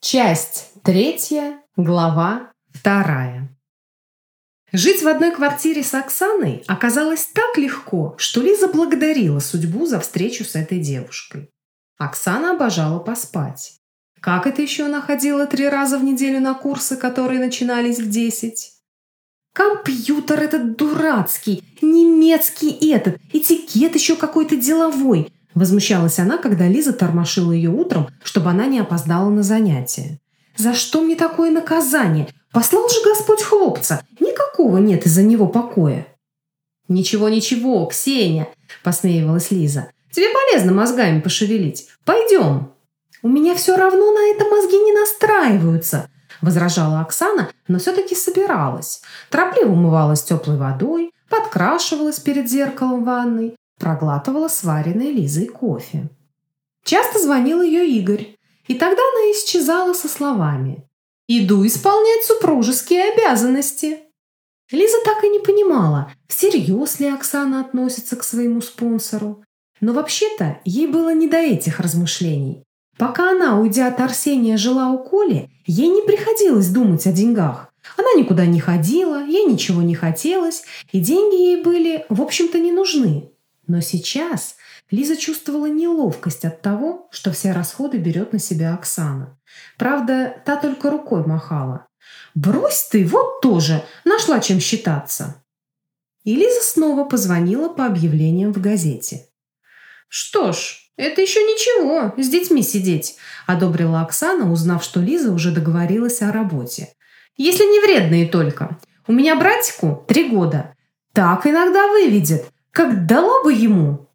Часть третья, глава вторая. Жить в одной квартире с Оксаной оказалось так легко, что Лиза благодарила судьбу за встречу с этой девушкой. Оксана обожала поспать. Как это еще она ходила три раза в неделю на курсы, которые начинались в десять? Компьютер этот дурацкий, немецкий этот, этикет еще какой-то деловой – Возмущалась она, когда Лиза тормошила ее утром, чтобы она не опоздала на занятия. «За что мне такое наказание? Послал же Господь хлопца. Никакого нет из-за него покоя». «Ничего, ничего, Ксения!» – посмеивалась Лиза. «Тебе полезно мозгами пошевелить. Пойдем!» «У меня все равно на это мозги не настраиваются», – возражала Оксана, но все-таки собиралась. Торопливо умывалась теплой водой, подкрашивалась перед зеркалом ванной, проглатывала сваренный Лизой кофе. Часто звонил ее Игорь, и тогда она исчезала со словами «Иду исполнять супружеские обязанности». Лиза так и не понимала, всерьез ли Оксана относится к своему спонсору. Но вообще-то ей было не до этих размышлений. Пока она, уйдя от Арсения, жила у Коли, ей не приходилось думать о деньгах. Она никуда не ходила, ей ничего не хотелось, и деньги ей были, в общем-то, не нужны. Но сейчас Лиза чувствовала неловкость от того, что все расходы берет на себя Оксана. Правда, та только рукой махала. «Брось ты, вот тоже! Нашла чем считаться!» И Лиза снова позвонила по объявлениям в газете. «Что ж, это еще ничего, с детьми сидеть», – одобрила Оксана, узнав, что Лиза уже договорилась о работе. «Если не вредные только. У меня братику три года. Так иногда выведет. Как дала бы ему!»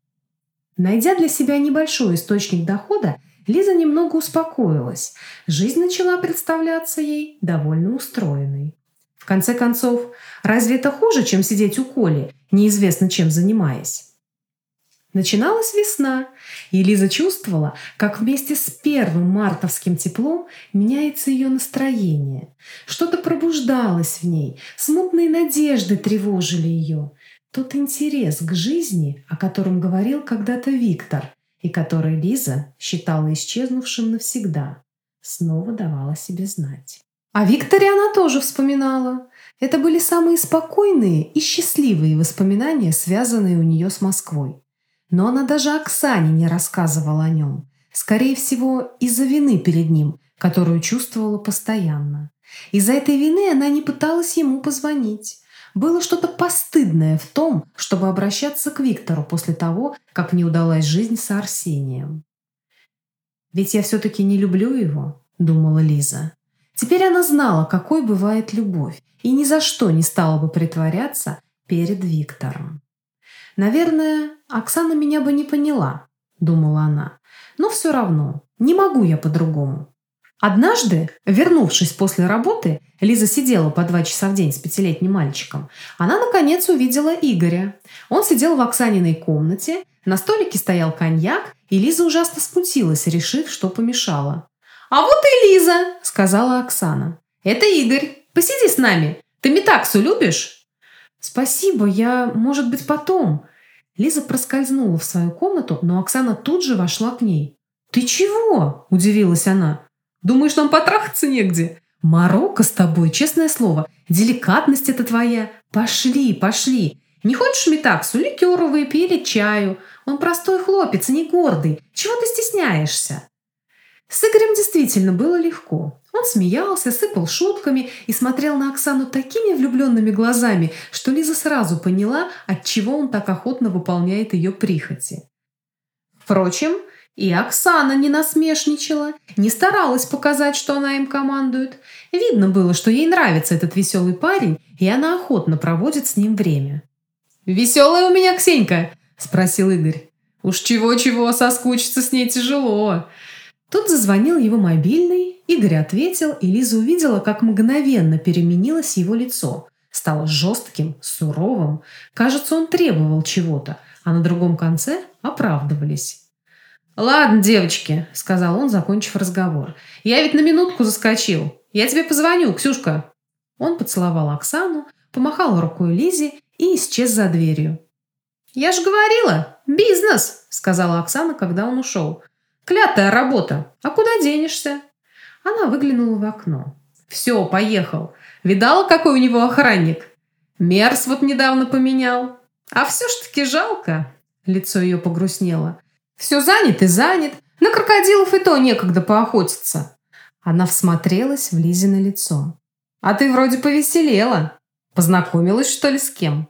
Найдя для себя небольшой источник дохода, Лиза немного успокоилась. Жизнь начала представляться ей довольно устроенной. В конце концов, разве это хуже, чем сидеть у Коли, неизвестно чем занимаясь? Начиналась весна, и Лиза чувствовала, как вместе с первым мартовским теплом меняется ее настроение. Что-то пробуждалось в ней, смутные надежды тревожили ее. Тот интерес к жизни, о котором говорил когда-то Виктор, и который Лиза считала исчезнувшим навсегда, снова давала себе знать. О Викторе она тоже вспоминала. Это были самые спокойные и счастливые воспоминания, связанные у нее с Москвой. Но она даже Оксане не рассказывала о нем. Скорее всего, из-за вины перед ним, которую чувствовала постоянно. Из-за этой вины она не пыталась ему позвонить. Было что-то постыдное в том, чтобы обращаться к Виктору после того, как не удалась жизнь с Арсением. «Ведь я все-таки не люблю его», — думала Лиза. Теперь она знала, какой бывает любовь, и ни за что не стала бы притворяться перед Виктором. «Наверное, Оксана меня бы не поняла», — думала она. «Но все равно, не могу я по-другому. Однажды, вернувшись после работы, Лиза сидела по два часа в день с пятилетним мальчиком. Она, наконец, увидела Игоря. Он сидел в Оксаниной комнате, на столике стоял коньяк, и Лиза ужасно смутилась, решив, что помешала. «А вот и Лиза!» – сказала Оксана. «Это Игорь. Посиди с нами. Ты метаксу любишь?» «Спасибо, я, может быть, потом». Лиза проскользнула в свою комнату, но Оксана тут же вошла к ней. «Ты чего?» – удивилась она. Думаешь, нам потрахаться негде? Марокко с тобой, честное слово. Деликатность это твоя. Пошли, пошли. Не хочешь метаксу, ликеру выпей или чаю? Он простой хлопец, не гордый. Чего ты стесняешься?» С Игорем действительно было легко. Он смеялся, сыпал шутками и смотрел на Оксану такими влюбленными глазами, что Лиза сразу поняла, от чего он так охотно выполняет ее прихоти. Впрочем, и Оксана не насмешничала, не старалась показать, что она им командует. Видно было, что ей нравится этот веселый парень, и она охотно проводит с ним время. «Веселая у меня Ксенька?» – спросил Игорь. «Уж чего-чего, соскучиться с ней тяжело». Тут зазвонил его мобильный, Игорь ответил, и Лиза увидела, как мгновенно переменилось его лицо. Стало жестким, суровым. Кажется, он требовал чего-то, а на другом конце оправдывались. «Ладно, девочки», — сказал он, закончив разговор. «Я ведь на минутку заскочил. Я тебе позвоню, Ксюшка». Он поцеловал Оксану, помахал рукой Лизе и исчез за дверью. «Я же говорила, бизнес», — сказала Оксана, когда он ушел. «Клятая работа. А куда денешься?» Она выглянула в окно. «Все, поехал. Видала, какой у него охранник? Мерс вот недавно поменял. А все ж таки жалко». Лицо ее погрустнело. «Все занят и занят. На крокодилов и то некогда поохотиться». Она всмотрелась в Лизе лицо. «А ты вроде повеселела. Познакомилась, что ли, с кем?»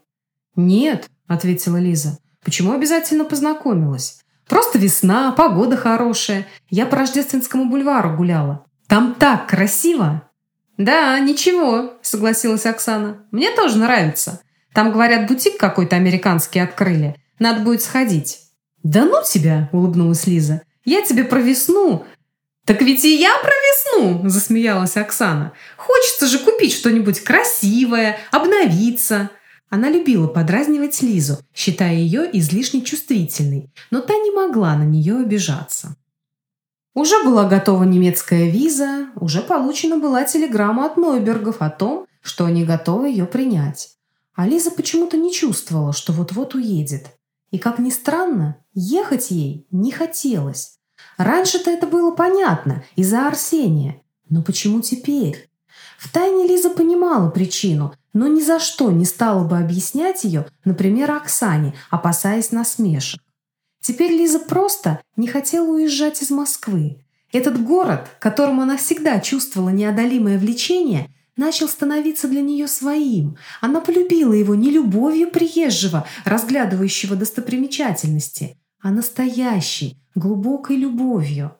«Нет», — ответила Лиза. «Почему обязательно познакомилась? Просто весна, погода хорошая. Я по Рождественскому бульвару гуляла. Там так красиво!» «Да, ничего», — согласилась Оксана. «Мне тоже нравится. Там, говорят, бутик какой-то американский открыли. Надо будет сходить». «Да ну тебя!» — улыбнулась Лиза. «Я тебе про весну «Так ведь и я про весну!» – засмеялась Оксана. «Хочется же купить что-нибудь красивое, обновиться!» Она любила подразнивать Лизу, считая ее излишне чувствительной, но та не могла на нее обижаться. Уже была готова немецкая виза, уже получена была телеграмма от Нойбергов о том, что они готовы ее принять. А Лиза почему-то не чувствовала, что вот-вот уедет. И, как ни странно, ехать ей не хотелось. Раньше-то это было понятно, из-за Арсения. Но почему теперь? Втайне Лиза понимала причину, но ни за что не стала бы объяснять ее, например, Оксане, опасаясь насмешек. Теперь Лиза просто не хотела уезжать из Москвы. Этот город, которому она всегда чувствовала неодолимое влечение, начал становиться для нее своим. Она полюбила его не любовью приезжего, разглядывающего достопримечательности, а настоящей, глубокой любовью.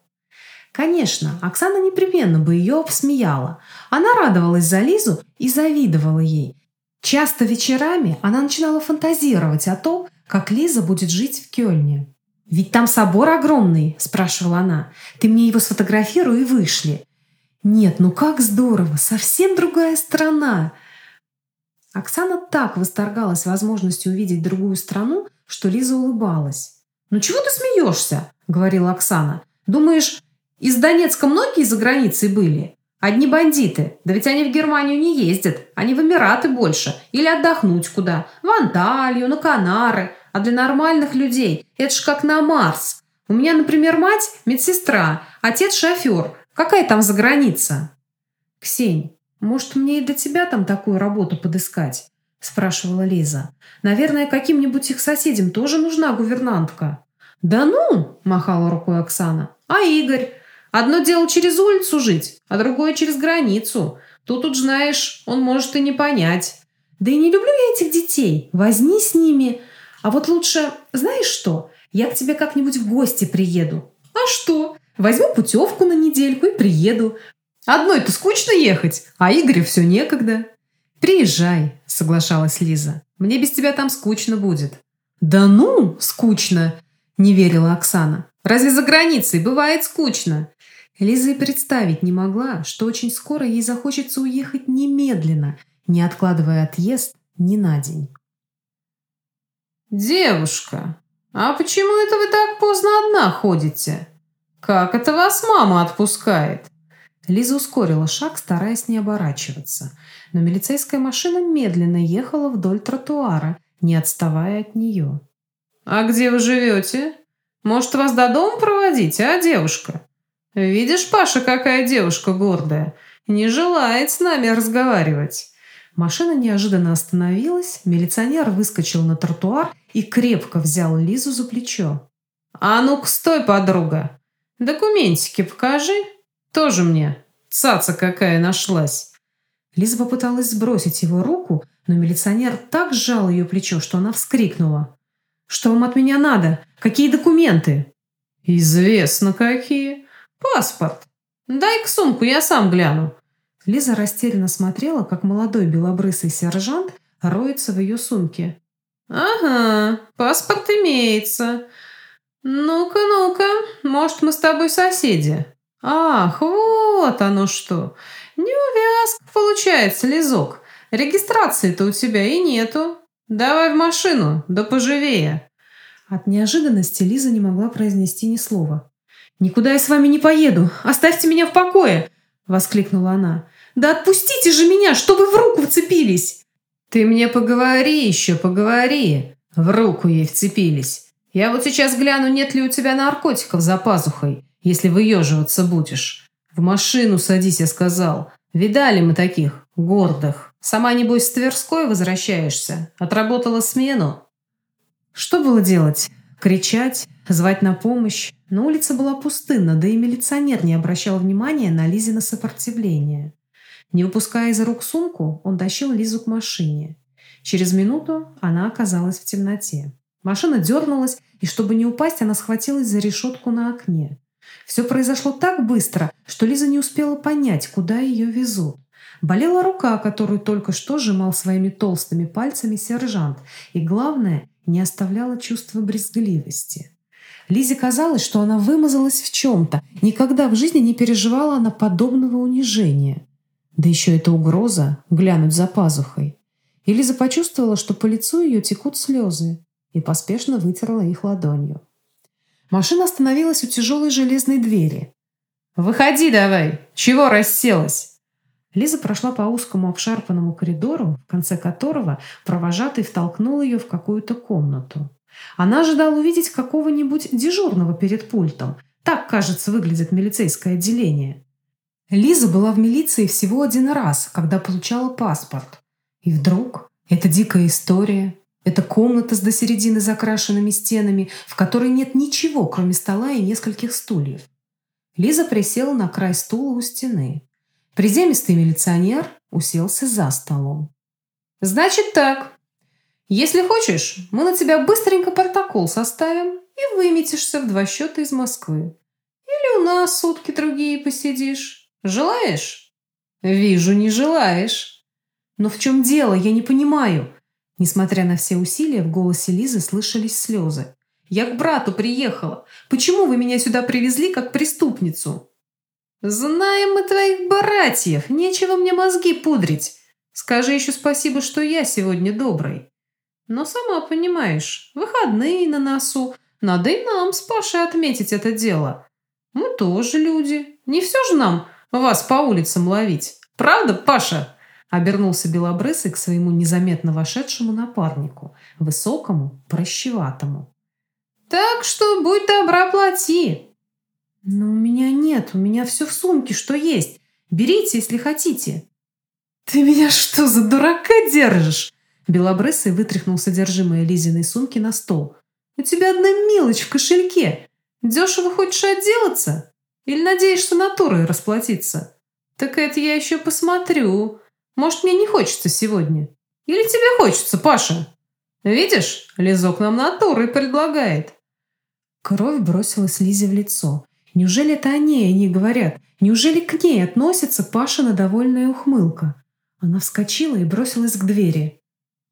Конечно, Оксана непременно бы ее обсмеяла. Она радовалась за Лизу и завидовала ей. Часто вечерами она начинала фантазировать о том, как Лиза будет жить в Кёльне. «Ведь там собор огромный», – спрашивала она. «Ты мне его сфотографируй и вышли». «Нет, ну как здорово! Совсем другая страна!» Оксана так восторгалась возможностью увидеть другую страну, что Лиза улыбалась. «Ну чего ты смеешься?» – говорила Оксана. «Думаешь, из Донецка многие за границей были? Одни бандиты. Да ведь они в Германию не ездят. Они в Эмираты больше. Или отдохнуть куда. В Анталию, на Канары. А для нормальных людей это ж как на Марс. У меня, например, мать – медсестра, отец – шофер. Какая там за граница?» «Ксень, может, мне и до тебя там такую работу подыскать?» – спрашивала Лиза. «Наверное, каким-нибудь их соседям тоже нужна гувернантка». «Да ну!» – махала рукой Оксана. «А Игорь? Одно дело через улицу жить, а другое через границу. Тут уж, знаешь, он может и не понять. Да и не люблю я этих детей. Возни с ними. А вот лучше, знаешь что, я к тебе как-нибудь в гости приеду. А что? Возьму путевку на недельку и приеду. Одной-то скучно ехать, а Игорю все некогда. «Приезжай», — соглашалась Лиза. «Мне без тебя там скучно будет». «Да ну, скучно!» Не верила Оксана. «Разве за границей бывает скучно?» Лиза и представить не могла, что очень скоро ей захочется уехать немедленно, не откладывая отъезд ни на день. «Девушка, а почему это вы так поздно одна ходите? Как это вас мама отпускает?» Лиза ускорила шаг, стараясь не оборачиваться. Но милицейская машина медленно ехала вдоль тротуара, не отставая от нее. «А где вы живете? Может, вас до дома проводить, а, девушка? Видишь, Паша, какая девушка гордая. Не желает с нами разговаривать». Машина неожиданно остановилась, милиционер выскочил на тротуар и крепко взял Лизу за плечо. «А ну-ка, стой, подруга! Документики покажи. Тоже мне. Цаца какая нашлась!» Лиза попыталась сбросить его руку, но милиционер так сжал ее плечо, что она вскрикнула. Что вам от меня надо? Какие документы?» «Известно какие. Паспорт. Дай-ка сумку, я сам гляну». Лиза растерянно смотрела, как молодой белобрысый сержант роется в ее сумке. «Ага, паспорт имеется. Ну-ка, ну-ка, может, мы с тобой соседи?» «Ах, вот оно что! Неувязка получается, Лизок. Регистрации-то у тебя и нету. «Давай в машину, да поживее!» От неожиданности Лиза не могла произнести ни слова. «Никуда я с вами не поеду! Оставьте меня в покое!» – воскликнула она. «Да отпустите же меня, что вы в руку вцепились!» «Ты мне поговори еще, поговори!» В руку ей вцепились. «Я вот сейчас гляну, нет ли у тебя наркотиков за пазухой, если выеживаться будешь. «В машину садись», я сказал. «Видали мы таких, гордых. Сама, небось, с Тверской возвращаешься. Отработала смену». Что было делать? Кричать? Звать на помощь? Но улица была пустынна, да и милиционер не обращал внимания на Лизина сопротивление. Не выпуская из рук сумку, он тащил Лизу к машине. Через минуту она оказалась в темноте. Машина дернулась, и чтобы не упасть, она схватилась за решетку на окне. Все произошло так быстро, что Лиза не успела понять, куда ее везут. Болела рука, которую только что сжимал своими толстыми пальцами сержант, и, главное, не оставляла чувства брезгливости. Лизе казалось, что она вымазалась в чем-то. Никогда в жизни не переживала она подобного унижения. Да еще эта угроза глянуть за пазухой. И Лиза почувствовала, что по лицу ее текут слезы, и поспешно вытерла их ладонью. Машина остановилась у тяжелой железной двери. «Выходи давай! Чего расселась?» Лиза прошла по узкому обшарпанному коридору, в конце которого провожатый втолкнул ее в какую-то комнату. Она ожидала увидеть какого-нибудь дежурного перед пультом. Так, кажется, выглядит милицейское отделение. Лиза была в милиции всего один раз, когда получала паспорт. И вдруг эта дикая история, эта комната с до середины закрашенными стенами, в которой нет ничего, кроме стола и нескольких стульев. Лиза присела на край стула у стены. Приземистый милиционер уселся за столом. «Значит так. Если хочешь, мы на тебя быстренько протокол составим и выметишься в два счета из Москвы. Или у нас сутки другие посидишь. Желаешь?» «Вижу, не желаешь». «Но в чем дело? Я не понимаю». Несмотря на все усилия, в голосе Лизы слышались слезы. «Я к брату приехала. Почему вы меня сюда привезли как преступницу?» «Знаем мы твоих братьев, нечего мне мозги пудрить. Скажи еще спасибо, что я сегодня добрый. Но сама понимаешь, выходные на носу, надо и нам с Пашей отметить это дело. Мы тоже люди, не все же нам вас по улицам ловить. Правда, Паша?» Обернулся Белобрысый к своему незаметно вошедшему напарнику, высокому, прощеватому. «Так что будь добра, плати. «Но у меня нет, у меня все в сумке, что есть. Берите, если хотите». «Ты меня что, за дурака держишь?» Белобрысый вытряхнул содержимое Лизиной сумки на стол. «У тебя одна мелочь в кошельке. Дешево хочешь отделаться? Или надеешься натурой расплатиться? Так это я еще посмотрю. Может, мне не хочется сегодня? Или тебе хочется, Паша? Видишь, Лизок нам натурой предлагает». Кровь бросилась Лизе в лицо. Неужели это о ней они говорят? Неужели к ней относится Пашина довольная ухмылка? Она вскочила и бросилась к двери.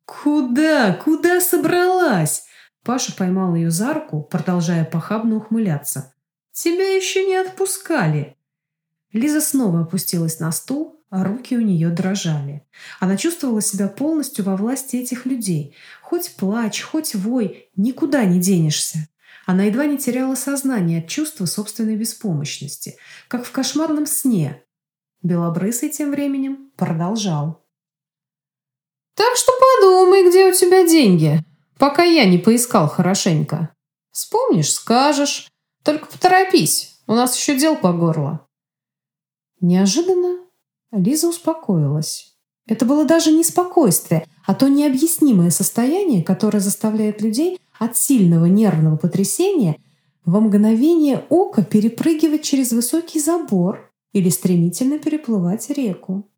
«Куда? Куда собралась?» Паша поймал ее за руку, продолжая похабно ухмыляться. «Тебя еще не отпускали!» Лиза снова опустилась на стул, а руки у нее дрожали. Она чувствовала себя полностью во власти этих людей. Хоть плачь, хоть вой, никуда не денешься. Она едва не теряла сознание от чувства собственной беспомощности, как в кошмарном сне. Белобрысый тем временем продолжал. «Так что подумай, где у тебя деньги, пока я не поискал хорошенько. Вспомнишь, скажешь. Только поторопись, у нас еще дел по горло». Неожиданно Лиза успокоилась. Это было даже не спокойствие, а то необъяснимое состояние, которое заставляет людей от сильного нервного потрясения во мгновение ока перепрыгивать через высокий забор или стремительно переплывать реку.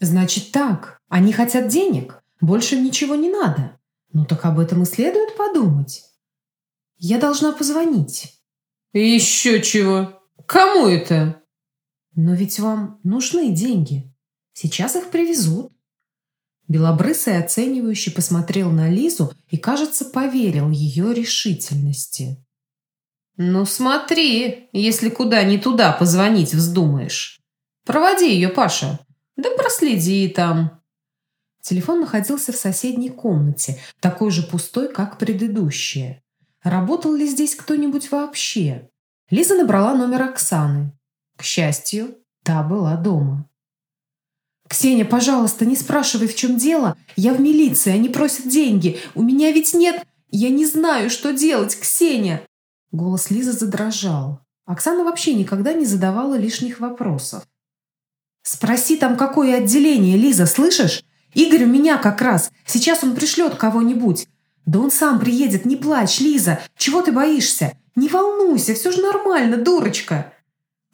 Значит так, они хотят денег, больше ничего не надо. Ну так об этом и следует подумать. Я должна позвонить. Еще чего? Кому это? Но ведь вам нужны деньги. Сейчас их привезут. Белобрысый оценивающе посмотрел на Лизу и, кажется, поверил ее решительности. «Ну смотри, если куда не туда позвонить вздумаешь. Проводи ее, Паша. Да проследи там». Телефон находился в соседней комнате, такой же пустой, как предыдущая. Работал ли здесь кто-нибудь вообще? Лиза набрала номер Оксаны. К счастью, та была дома. «Ксения, пожалуйста, не спрашивай, в чем дело. Я в милиции, они просят деньги. У меня ведь нет... Я не знаю, что делать, Ксения!» Голос Лизы задрожал. Оксана вообще никогда не задавала лишних вопросов. «Спроси там, какое отделение, Лиза, слышишь? Игорь у меня как раз. Сейчас он пришлет кого-нибудь. Да он сам приедет, не плачь, Лиза. Чего ты боишься? Не волнуйся, все же нормально, дурочка!»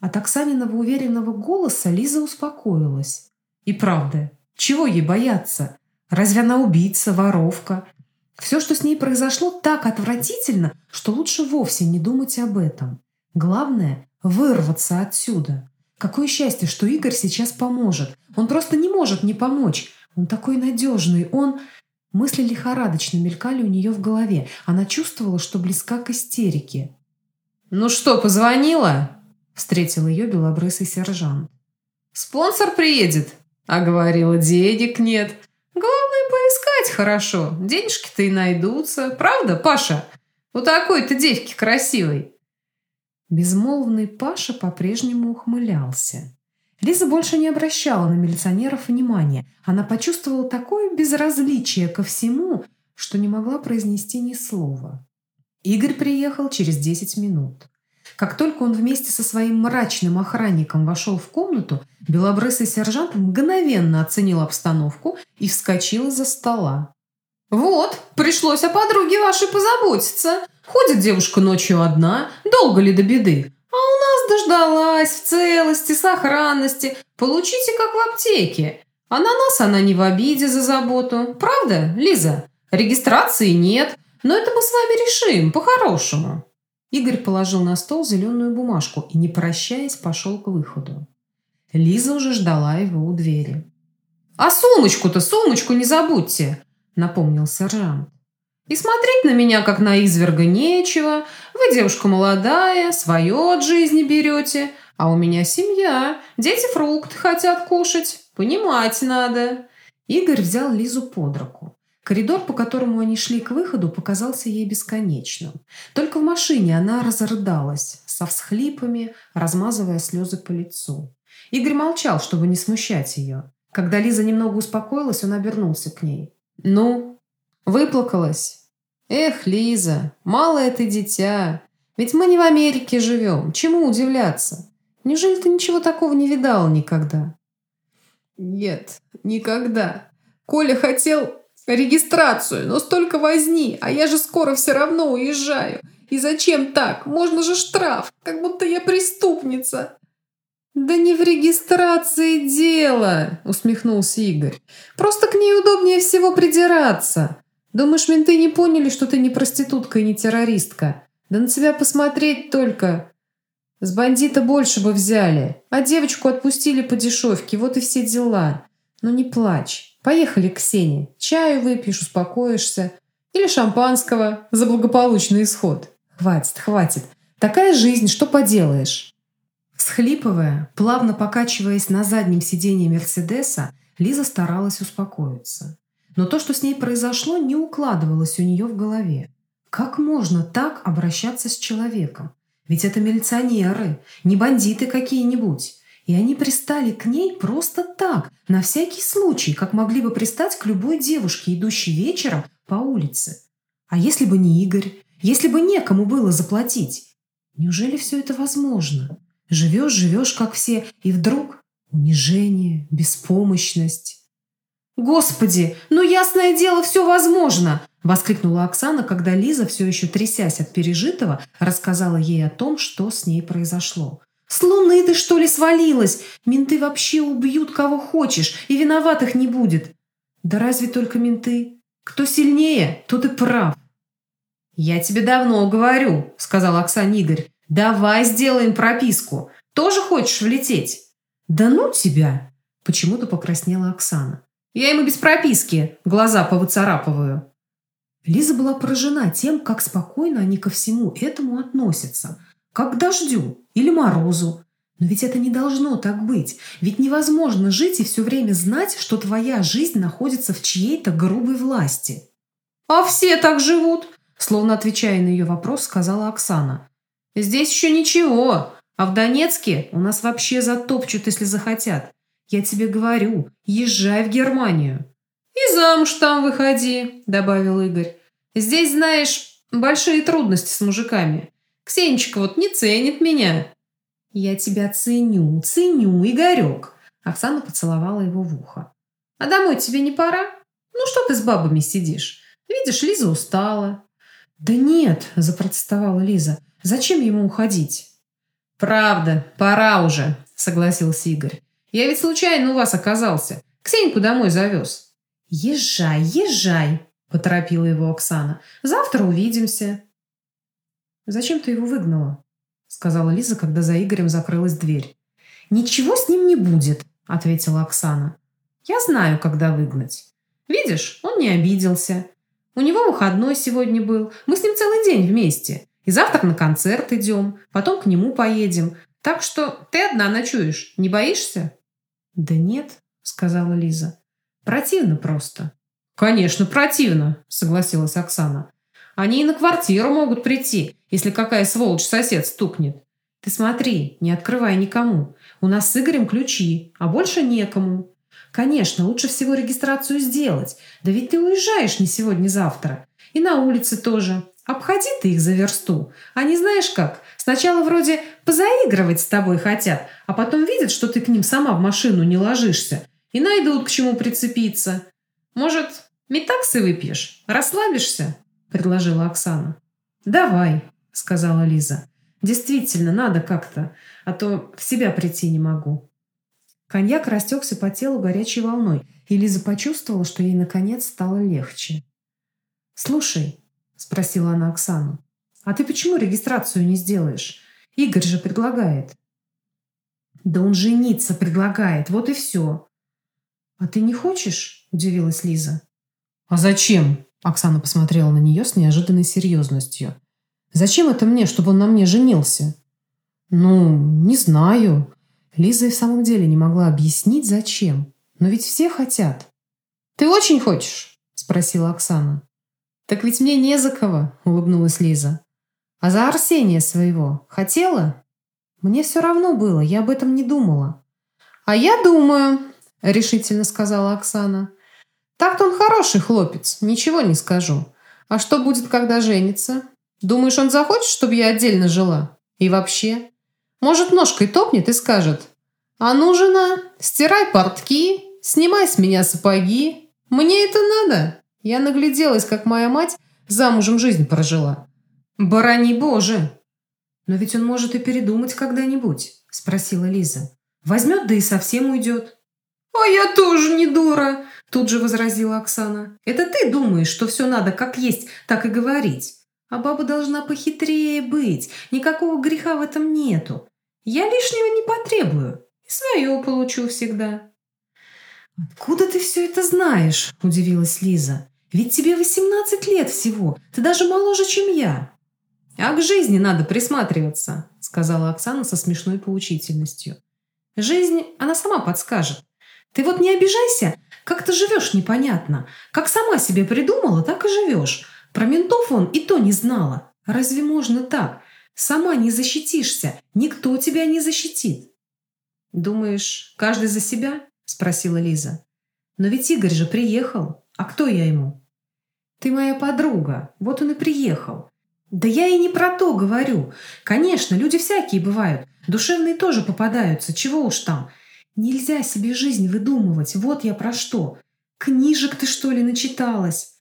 От Оксаниного уверенного голоса Лиза успокоилась. И правда, чего ей бояться? Разве она убийца, воровка? Все, что с ней произошло, так отвратительно, что лучше вовсе не думать об этом. Главное – вырваться отсюда. Какое счастье, что Игорь сейчас поможет. Он просто не может не помочь. Он такой надежный, он... Мысли лихорадочно мелькали у нее в голове. Она чувствовала, что близка к истерике. «Ну что, позвонила?» Встретил ее белобрысый сержант. «Спонсор приедет?» А говорила, денег нет. Главное, поискать хорошо. Денежки-то и найдутся. Правда, Паша? У такой-то девки красивой. Безмолвный Паша по-прежнему ухмылялся. Лиза больше не обращала на милиционеров внимания. Она почувствовала такое безразличие ко всему, что не могла произнести ни слова. Игорь приехал через десять минут. Как только он вместе со своим мрачным охранником вошел в комнату, белобрысый сержант мгновенно оценил обстановку и вскочил из-за стола. «Вот, пришлось о подруге вашей позаботиться. Ходит девушка ночью одна, долго ли до беды? А у нас дождалась в целости, сохранности. Получите, как в аптеке. А на нас она не в обиде за заботу. Правда, Лиза? Регистрации нет, но это мы с вами решим, по-хорошему». Игорь положил на стол зеленую бумажку и, не прощаясь, пошел к выходу. Лиза уже ждала его у двери. «А сумочку-то, сумочку не забудьте!» – напомнил сержант. «И смотреть на меня, как на изверга, нечего. Вы девушка молодая, свое от жизни берете. А у меня семья, дети фрукты хотят кушать. Понимать надо». Игорь взял Лизу под руку. Коридор, по которому они шли к выходу, показался ей бесконечным. Только в машине она разрыдалась, со всхлипами, размазывая слезы по лицу. Игорь молчал, чтобы не смущать ее. Когда Лиза немного успокоилась, он обернулся к ней. «Ну, выплакалась?» «Эх, Лиза, малое ты дитя. Ведь мы не в Америке живем. Чему удивляться? Неужели ты ничего такого не видала никогда?» «Нет, никогда. Коля хотел регистрацию, но столько возни, а я же скоро все равно уезжаю. И зачем так? Можно же штраф, как будто я преступница. «Да не в регистрации дело», — усмехнулся Игорь. «Просто к ней удобнее всего придираться. Думаешь, менты не поняли, что ты не проститутка и не террористка? Да на тебя посмотреть только. С бандита больше бы взяли, а девочку отпустили по дешевке, вот и все дела. Но не плачь. Поехали к Ксении. Чаю выпьешь, успокоишься. Или шампанского за благополучный исход. Хватит, хватит. Такая жизнь, что поделаешь. Схлипывая, плавно покачиваясь на заднем сиденье Мерседеса, Лиза старалась успокоиться. Но то, что с ней произошло, не укладывалось у нее в голове. Как можно так обращаться с человеком? Ведь это милиционеры, не бандиты какие-нибудь. И они пристали к ней просто так, на всякий случай, как могли бы пристать к любой девушке, идущей вечером по улице. А если бы не Игорь? Если бы некому было заплатить? Неужели все это возможно? Живешь, живешь, как все, и вдруг унижение, беспомощность. «Господи, ну ясное дело, все возможно!» – воскликнула Оксана, когда Лиза, все еще трясясь от пережитого, рассказала ей о том, что с ней произошло. С луны ты, что ли, свалилась? Менты вообще убьют кого хочешь, и виноватых не будет. Да разве только менты? Кто сильнее, тот и прав. «Я тебе давно говорю», — сказал Оксан Игорь. «Давай сделаем прописку. Тоже хочешь влететь?» «Да ну тебя!» — почему-то покраснела Оксана. «Я ему без прописки глаза повыцарапываю». Лиза была поражена тем, как спокойно они ко всему этому относятся — как дождю или морозу. Но ведь это не должно так быть. Ведь невозможно жить и все время знать, что твоя жизнь находится в чьей-то грубой власти. «А все так живут», словно отвечая на ее вопрос, сказала Оксана. «Здесь еще ничего, а в Донецке у нас вообще затопчут, если захотят. Я тебе говорю, езжай в Германию». «И замуж там выходи», — добавил Игорь. «Здесь, знаешь, большие трудности с мужиками. Ксенечка вот не ценит меня. «Я тебя ценю, ценю, Игорек!» Оксана поцеловала его в ухо. «А домой тебе не пора? Ну что ты с бабами сидишь? Видишь, Лиза устала». «Да нет», – запротестовала Лиза. «Зачем ему уходить?» «Правда, пора уже», – согласился Игорь. «Я ведь случайно у вас оказался. Ксеньку домой завез». «Езжай, езжай», – поторопила его Оксана. «Завтра увидимся». «Зачем ты его выгнала?» – сказала Лиза, когда за Игорем закрылась дверь. «Ничего с ним не будет», – ответила Оксана. «Я знаю, когда выгнать. Видишь, он не обиделся. У него выходной сегодня был. Мы с ним целый день вместе. И завтра на концерт идем. Потом к нему поедем. Так что ты одна ночуешь. Не боишься?» «Да нет», – сказала Лиза. «Противно просто». «Конечно, противно», – согласилась Оксана. «Они и на квартиру могут прийти, если какая сволочь сосед стукнет. Ты смотри, не открывай никому. У нас с Игорем ключи, а больше некому. Конечно, лучше всего регистрацию сделать. Да ведь ты уезжаешь не сегодня-завтра. И на улице тоже. Обходи ты их за версту. Они знаешь как? Сначала вроде позаигрывать с тобой хотят, а потом видят, что ты к ним сама в машину не ложишься. И найдут к чему прицепиться. Может, метаксы выпьешь? Расслабишься?» – предложила Оксана. «Давай», – сказала Лиза. Действительно, надо как-то, а то в себя прийти не могу. Коньяк растекся по телу горячей волной, и Лиза почувствовала, что ей наконец стало легче. «Слушай», — спросила она Оксану, «а ты почему регистрацию не сделаешь? Игорь же предлагает». «Да он жениться предлагает, вот и все». «А ты не хочешь?» – удивилась Лиза. «А зачем?» – Оксана посмотрела на нее с неожиданной серьезностью. Зачем это мне, чтобы он на мне женился? Ну, не знаю. Лиза и в самом деле не могла объяснить, зачем. Но ведь все хотят. Ты очень хочешь? Спросила Оксана. Так ведь мне не за кого, улыбнулась Лиза. А за Арсения своего хотела? Мне все равно было, я об этом не думала. А я думаю, решительно сказала Оксана. Так-то он хороший хлопец, ничего не скажу. А что будет, когда женится? Думаешь, он захочет, чтобы я отдельно жила? И вообще? Может, ножкой топнет и скажет, «А ну, жена, стирай портки, снимай с меня сапоги. Мне это надо». Я нагляделась, как моя мать замужем жизнь прожила. «Барани боже!» «Но ведь он может и передумать когда-нибудь», – спросила Лиза. «Возьмет, да и совсем уйдет». «А я тоже не дура», – тут же возразила Оксана. «Это ты думаешь, что все надо как есть, так и говорить. А баба должна похитрее быть. Никакого греха в этом нету. Я лишнего не потребую. И свое получу всегда. «Откуда ты все это знаешь?» – удивилась Лиза. «Ведь тебе 18 лет всего. Ты даже моложе, чем я». «А к жизни надо присматриваться», – сказала Оксана со смешной поучительностью. «Жизнь, она сама подскажет. Ты вот не обижайся, как ты живешь непонятно. Как сама себе придумала, так и живешь. Про ментов он и то не знала. Разве можно так? Сама не защитишься. Никто тебя не защитит. «Думаешь, каждый за себя?» – спросила Лиза. «Но ведь Игорь же приехал. А кто я ему?» «Ты моя подруга. Вот он и приехал. Да я и не про то говорю. Конечно, люди всякие бывают. Душевные тоже попадаются. Чего уж там. Нельзя себе жизнь выдумывать. Вот я про что. Книжек ты, что ли, начиталась?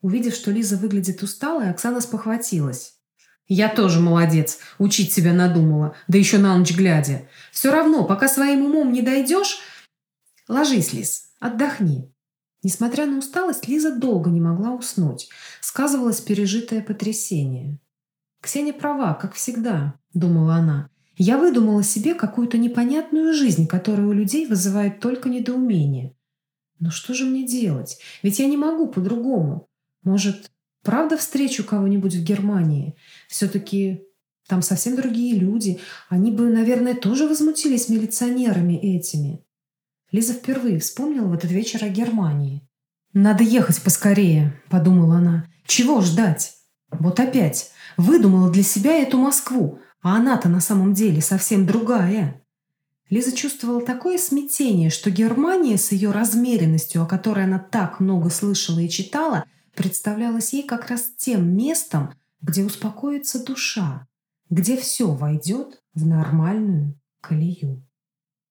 Увидев, что Лиза выглядит усталой, Оксана спохватилась. «Я тоже молодец. Учить себя надумала. Да еще на ночь глядя. Все равно, пока своим умом не дойдешь... Ложись, Лиз, отдохни». Несмотря на усталость, Лиза долго не могла уснуть. Сказывалось пережитое потрясение. «Ксения права, как всегда», — думала она. «Я выдумала себе какую-то непонятную жизнь, которая у людей вызывает только недоумение. Но что же мне делать? Ведь я не могу по-другому. Может, правда встречу кого-нибудь в Германии? Все-таки там совсем другие люди. Они бы, наверное, тоже возмутились милиционерами этими. Лиза впервые вспомнила в этот вечер о Германии. «Надо ехать поскорее», — подумала она. «Чего ждать?» Вот опять. Выдумала для себя эту Москву, а она-то на самом деле совсем другая. Лиза чувствовала такое смятение, что Германия с ее размеренностью, о которой она так много слышала и читала, представлялось ей как раз тем местом, где успокоится душа, где все войдет в нормальную колею.